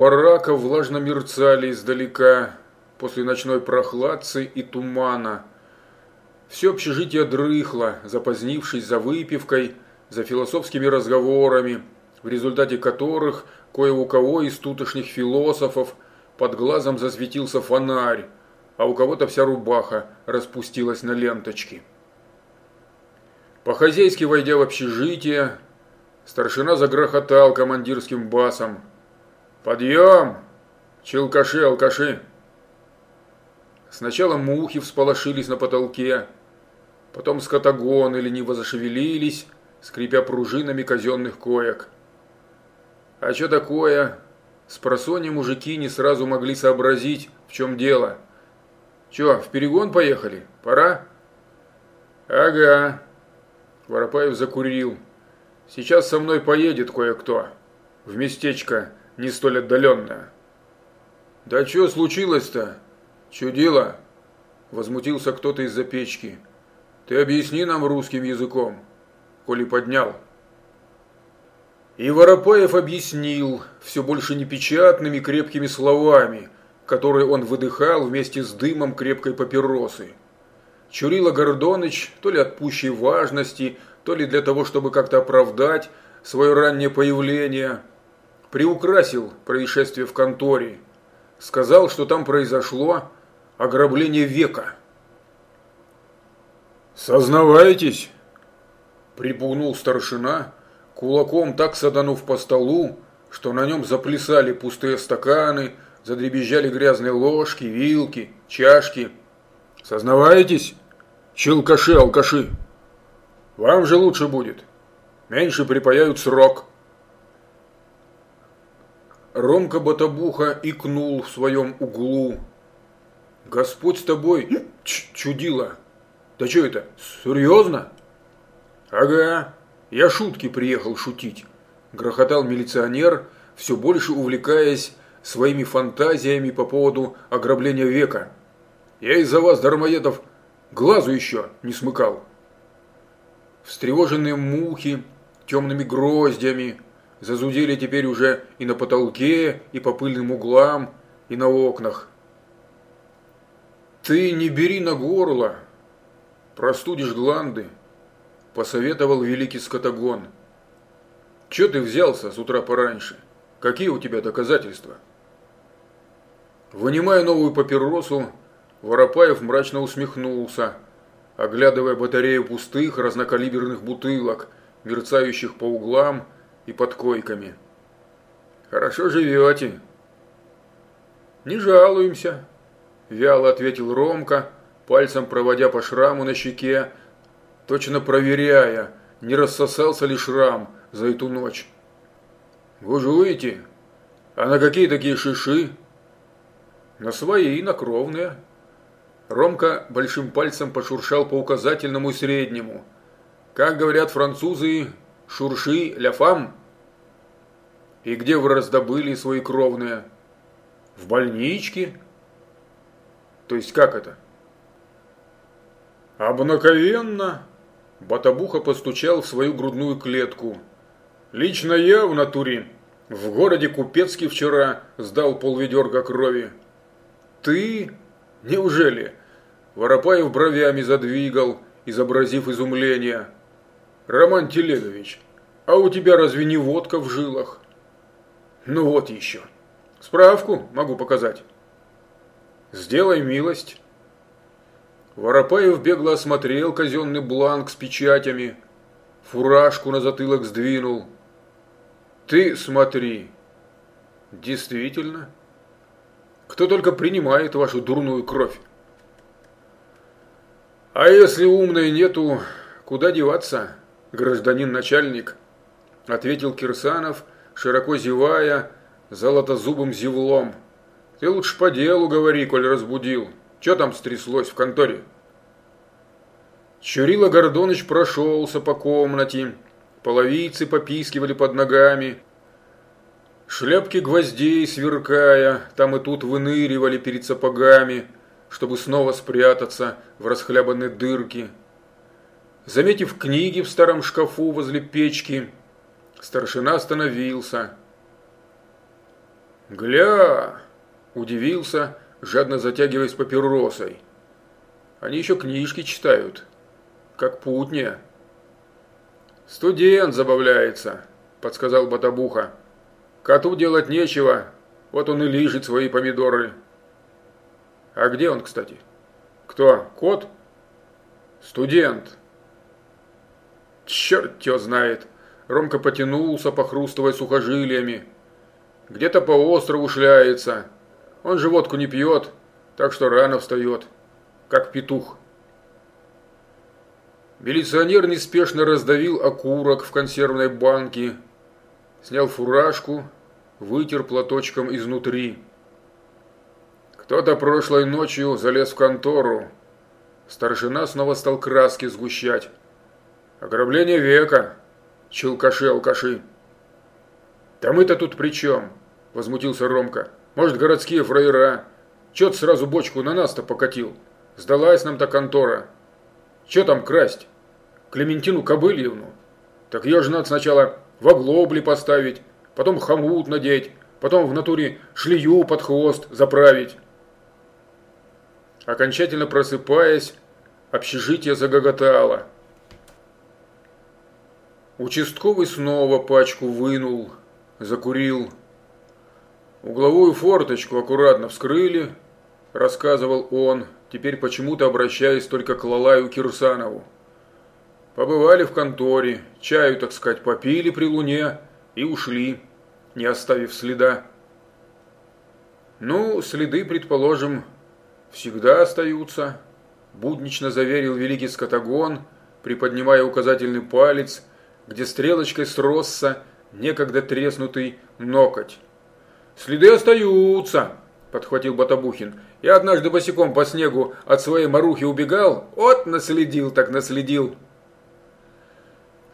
Барака влажно мерцали издалека после ночной прохладцы и тумана. Все общежитие дрыхло, запозднившись за выпивкой, за философскими разговорами, в результате которых кое у кого из тутошних философов под глазом засветился фонарь, а у кого-то вся рубаха распустилась на ленточке. По-хозяйски войдя в общежитие, старшина загрохотал командирским басом – «Подъем! Челкаши, алкаши!» Сначала мухи всполошились на потолке, потом скотагоны лениво зашевелились, скрипя пружинами казенных коек. А что такое? С просони мужики не сразу могли сообразить, в чем дело. Че, в перегон поехали? Пора? Ага. Воропаев закурил. Сейчас со мной поедет кое-кто. В местечко не столь отдаленная. «Да что случилось-то? Чудило?» Возмутился кто-то из-за печки. «Ты объясни нам русским языком, коли поднял». И Воропаев объяснил, все больше непечатными крепкими словами, которые он выдыхал вместе с дымом крепкой папиросы. Чурила Гордоныч, то ли от пущей важности, то ли для того, чтобы как-то оправдать свое раннее появление, приукрасил происшествие в конторе. Сказал, что там произошло ограбление века. «Сознавайтесь!» Припугнул старшина, кулаком так саданув по столу, что на нем заплясали пустые стаканы, задребезжали грязные ложки, вилки, чашки. «Сознавайтесь, челкаши-алкаши! Вам же лучше будет. Меньше припаяют срок». Ромка Батабуха икнул в своем углу. «Господь с тобой, чудило! Да что это, серьезно?» «Ага, я шутки приехал шутить», – грохотал милиционер, все больше увлекаясь своими фантазиями по поводу ограбления века. «Я из-за вас, дармоедов, глазу еще не смыкал». Встревоженные мухи темными гроздями – зазудели теперь уже и на потолке, и по пыльным углам, и на окнах. «Ты не бери на горло, простудишь гланды», – посоветовал великий скотагон. «Че ты взялся с утра пораньше? Какие у тебя доказательства?» Вынимая новую папиросу, Воропаев мрачно усмехнулся, оглядывая батарею пустых разнокалиберных бутылок, мерцающих по углам и под койками. Хорошо живете. Не жалуемся, вяло ответил Ромка, пальцем проводя по шраму на щеке, точно проверяя, не рассосался ли шрам за эту ночь. Гужуете? А на какие такие шиши? На свои, на кровные. Ромка большим пальцем пошуршал по указательному и среднему. Как говорят французы, шурши ля фам. И где вы раздобыли свои кровные? В больничке? То есть как это? Обнаковенно. Батабуха постучал в свою грудную клетку. Лично я в натуре в городе Купецкий вчера сдал полведерка крови. Ты? Неужели? Воропаев бровями задвигал, изобразив изумление. Роман Телегович, а у тебя разве не водка в жилах? Ну вот еще. Справку могу показать. Сделай милость. Воропаев бегло осмотрел казенный бланк с печатями, фуражку на затылок сдвинул. Ты смотри. Действительно. Кто только принимает вашу дурную кровь. А если умной нету, куда деваться, гражданин начальник? Ответил Кирсанов – широко зевая, золотозубым зевлом. Ты лучше по делу говори, коль разбудил. Че там стряслось в конторе? Чурила Гордоныч прошелся по комнате. Половицы попискивали под ногами. Шляпки гвоздей, сверкая, там и тут выныривали перед сапогами, чтобы снова спрятаться в расхлябанной дырке. Заметив книги в старом шкафу возле печки, Старшина остановился. «Гля!» – удивился, жадно затягиваясь папиросой. «Они еще книжки читают, как путня». «Студент забавляется», – подсказал Батабуха. «Коту делать нечего, вот он и лижет свои помидоры». «А где он, кстати?» «Кто, кот?» «Студент». «Черт его знает!» Ромка потянулся, похрустывая сухожилиями. Где-то по острову шляется. Он же водку не пьет, так что рано встает, как петух. Милиционер неспешно раздавил окурок в консервной банке, снял фуражку, вытер платочком изнутри. Кто-то прошлой ночью залез в контору. Старшина снова стал краски сгущать. Ограбление века. Челкаши-алкаши. Да мы-то тут при чем? – возмутился Ромка. «Может, городские фраера? Чё ты сразу бочку на нас-то покатил? Сдалась нам та контора. Чё там красть? Клементину Кобыльевну? Так её же надо сначала в оглобли поставить, потом хомут надеть, потом в натуре шлею под хвост заправить». Окончательно просыпаясь, общежитие загоготало. Участковый снова пачку вынул, закурил, Угловую форточку аккуратно вскрыли, рассказывал он, теперь почему-то обращаясь только к Лалаю Кирсанову. Побывали в конторе, чаю, так сказать, попили при луне и ушли, не оставив следа. Ну, следы, предположим, всегда остаются, буднично заверил великий скотагон, приподнимая указательный палец, где стрелочкой сросся некогда треснутый ноготь. «Следы остаются», – подхватил Батабухин. «Я однажды босиком по снегу от своей марухи убегал, вот наследил так наследил».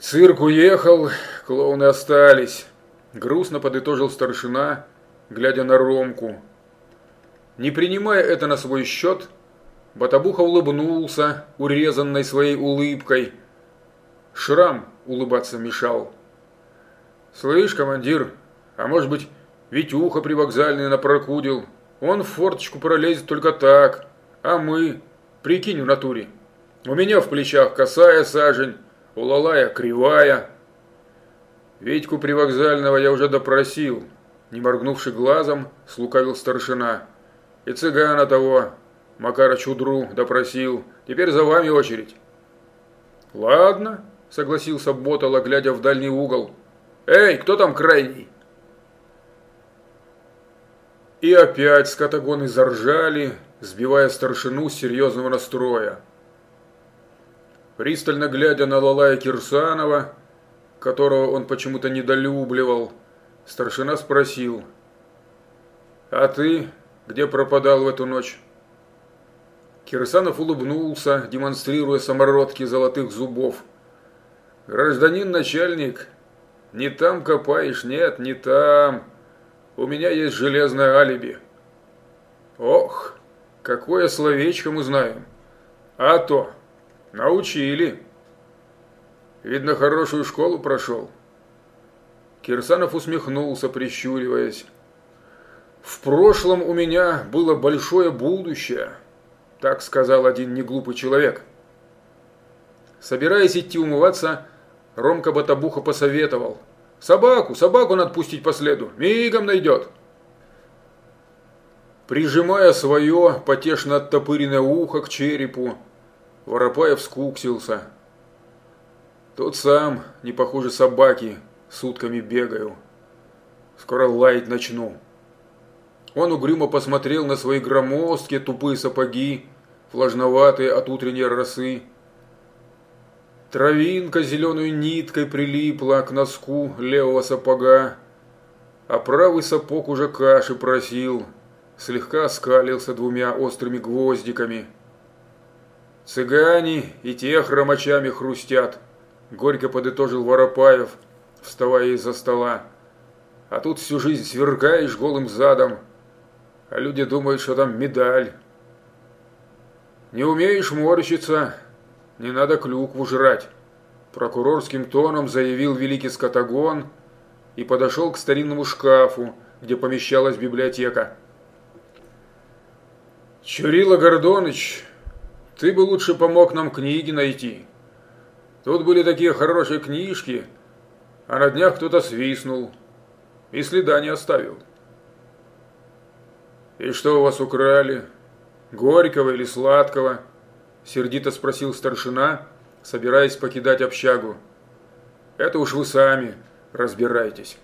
Цирк уехал, клоуны остались. Грустно подытожил старшина, глядя на Ромку. Не принимая это на свой счет, Батабуха улыбнулся, урезанной своей улыбкой. Шрам улыбаться мешал. «Слышь, командир, а может быть, Витюха привокзальный напрокудил. Он в форточку пролезет только так. А мы? Прикинь в натуре. У меня в плечах косая сажень, у Лалая кривая. Витьку привокзального я уже допросил. Не моргнувши глазом, слукавил старшина. И цыгана того, Макара Чудру, допросил. Теперь за вами очередь. Ладно, согласился Ботала, глядя в дальний угол. Эй, кто там крайний? И опять скотагоны заржали, сбивая старшину с серьезного настроя. Пристально глядя на Лалая Кирсанова, которого он почему-то недолюбливал, старшина спросил, «А ты где пропадал в эту ночь?» Кирсанов улыбнулся, демонстрируя самородки золотых зубов. «Гражданин начальник, не там копаешь, нет, не там. У меня есть железное алиби. Ох, какое словечко мы знаем. А то, научили. Видно, хорошую школу прошел. Кирсанов усмехнулся, прищуриваясь. В прошлом у меня было большое будущее, так сказал один неглупый человек. Собираясь идти умываться, Ромка Батабуха посоветовал – Собаку, собаку надо пустить по следу. Мигом найдет. Прижимая свое потешно оттопыренное ухо к черепу, Воропаев скуксился. Тот сам, не похоже собаки, сутками бегаю. Скоро лаять начну. Он угрюмо посмотрел на свои громоздкие тупые сапоги, влажноватые от утренней росы, Травинка зеленой ниткой прилипла к носку левого сапога, а правый сапог уже каши просил, слегка скалился двумя острыми гвоздиками. Цыгане и те хромачами хрустят, горько подытожил Воропаев, вставая из-за стола. А тут всю жизнь сверкаешь голым задом, а люди думают, что там медаль. Не умеешь морщиться, не надо клюкву жрать. Прокурорским тоном заявил великий скотагон и подошел к старинному шкафу, где помещалась библиотека. «Чурила Гордоныч, ты бы лучше помог нам книги найти. Тут были такие хорошие книжки, а на днях кто-то свистнул и следа не оставил». «И что у вас украли? Горького или сладкого?» Сердито спросил старшина, собираясь покидать общагу. «Это уж вы сами разбирайтесь».